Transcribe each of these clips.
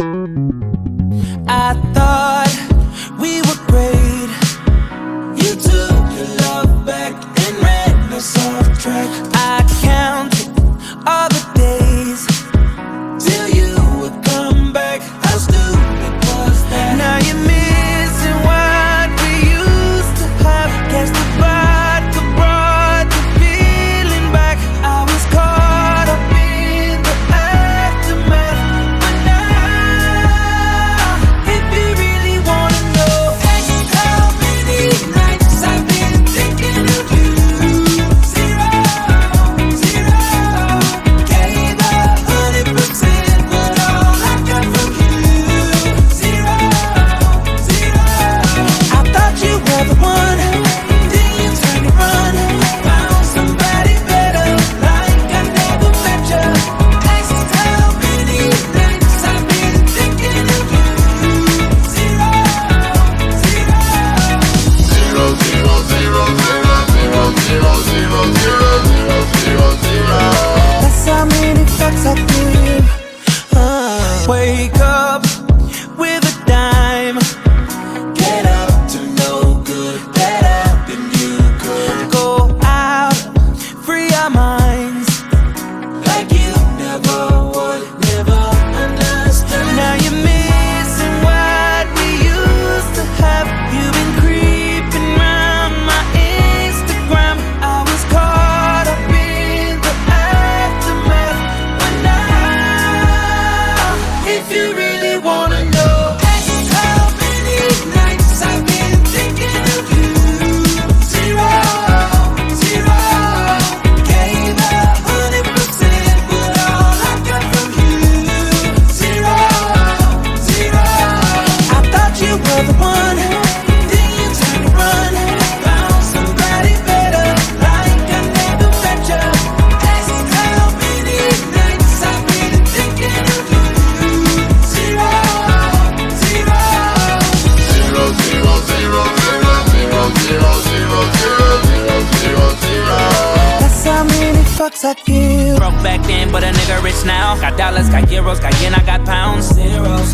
I thought 会歌 bucks I give. Broke back then, but a nigga rich now. Got dollars, got euros, got yen, I got pounds. Zeros.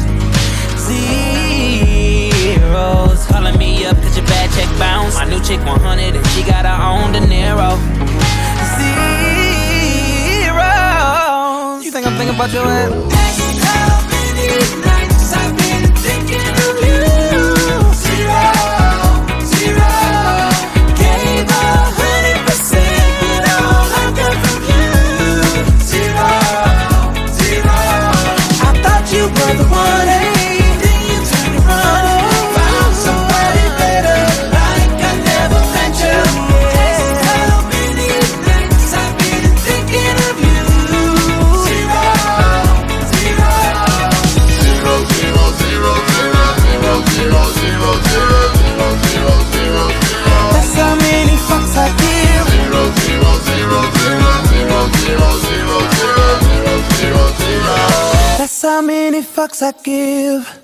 Zeros. Calling me up, cause your bad check bounce. My new chick 100, and she got her own dinero. Zeros. You think I'm thinking about your ass? fucks I give.